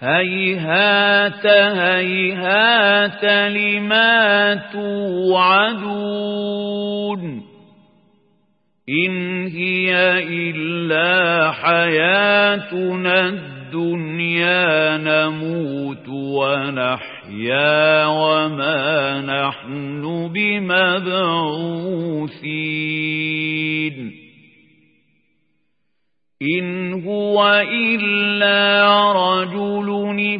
هيهات هيهات لما توعدون إن هي إلا حياتنا الدنيا نموت ونحيا وما نحن بمبعوثين إن هو إلا رجل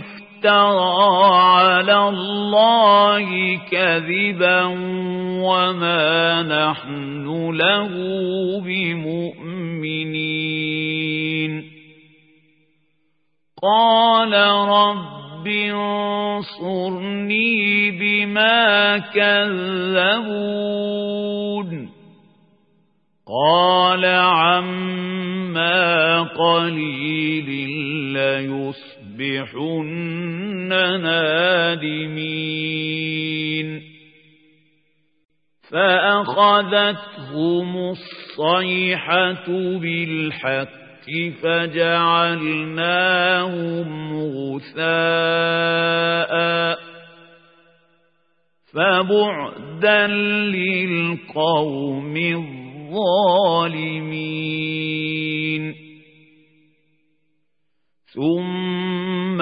افترى على الله كذبا وما نحن له بمؤمنين قال رب انصرني بما كذبون قال عما قليل ليصبحن نادمين. فأخذتهم الصيحة بالحق فجعلناهم غثاء. فبعدا للقوم الظالمين. ثم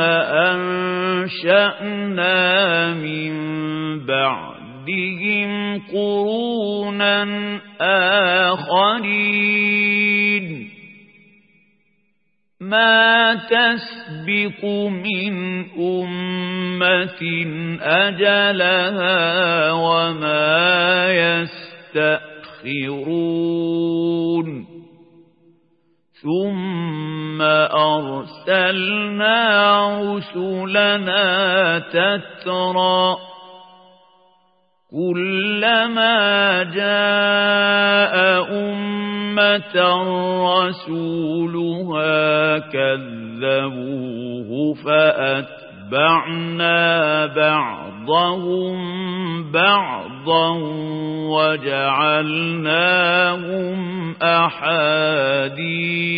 أنشأنا من بعدهم قرونا آخرين ما تسبق من أمة أجلها وما يستأخرون ثم أرسلنا رسلنا تترى كلما جاء أمة رسولها كذبوه فأتبعنا بعضهم بعضا وجعلناهم أحاديث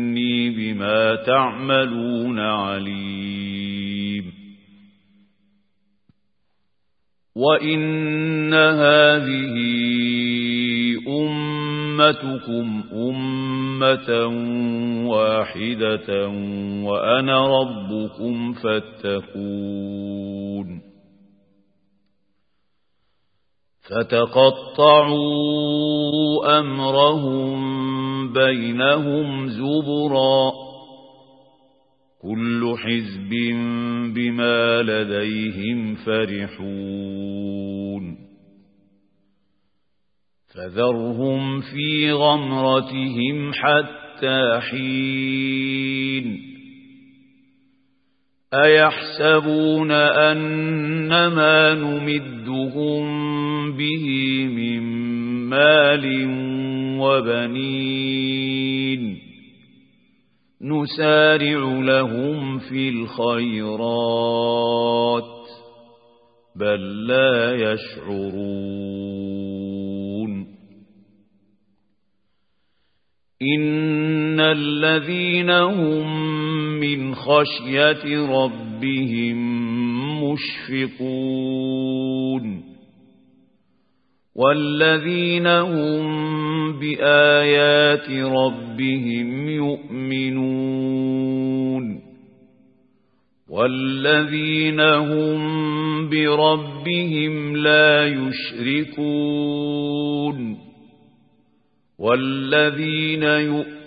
بما تعملون عليم. وإن هذه أمتكم أمة واحدة وأنا ربكم فاتقون. فتقطعوا أمرهم بينهم زبرا كل حزب بما لديهم فرحون فذرهم في غمرتهم حتى حين أيحسبون أنما نمدهم به من مال وبنين. نسارع لهم في الخيرات بل لا يشعرون. إن الذين هم من خشية ربهم مشفقون. والذين هم بآيات ربهم يؤمنون. والذين هم بربهم لا يشركون. والذين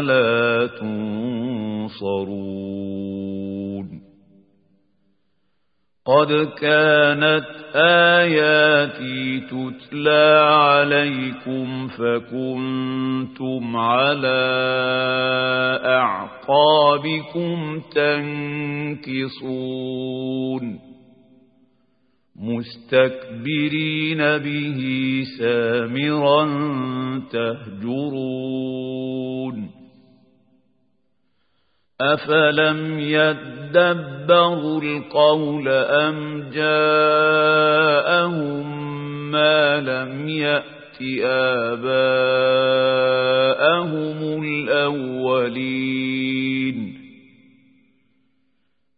لا تنصرون. قد كانت آياتي تتلى عليكم فكنتم على أعقابكم تنكصون. مستكبرين به سامرا تهجرون. أفلم يدبروا القول أم جاءهم ما لم يأت آباءهم الأولين؟